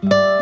Música